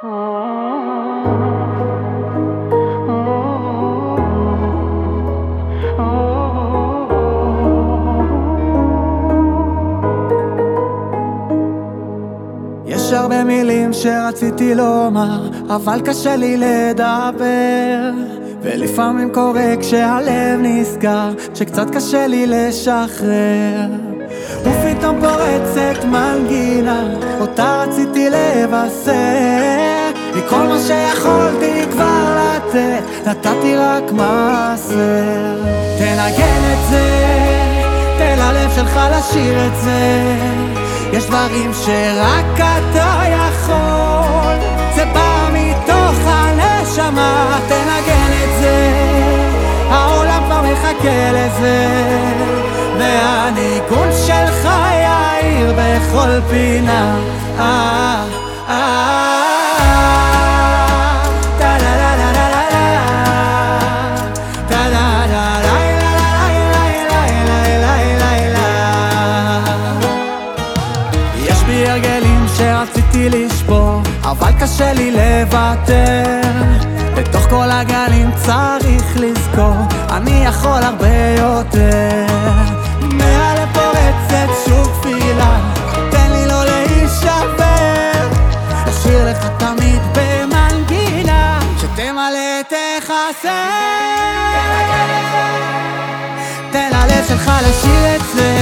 יש הרבה מילים שרציתי לומר, אבל קשה לי לדבר. ולפעמים קורה כשהלב נסגר, שקצת קשה לי לשחרר. ופתאום פורצת מנגינה, אותה רציתי לבשר. מכל מה שיכולתי כבר לתת, נתתי רק מעשר. תנגן את זה, תן ללב שלך לשיר את זה. יש דברים שרק אתה יכול, זה בא מתוך הנשמה, תנגן את זה, העולם כבר מחכה לזה, והניגון שלך יאיר בכל פינה. אה, אה, שרציתי לשבור, אבל קשה לי לוותר. בתוך כל הגלים צריך לזכור, אני יכול הרבה יותר. תפילה, תן לי לא ללב שלך לשיר זה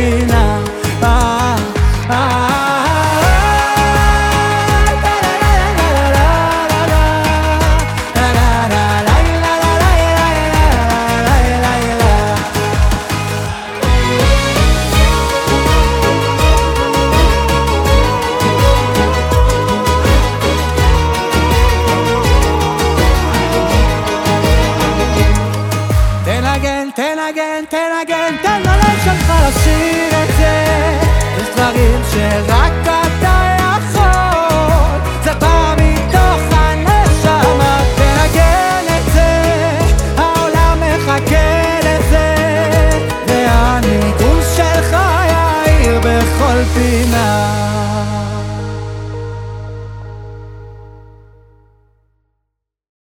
בכל תנגן, תנגן, תן ללב שלך לשיר את זה. יש דברים שרק אתה יכול. זה בא מתוך הנשמה. תנגן את זה העולם מחכה לזה. והניגון שלך יאיר בכל פינה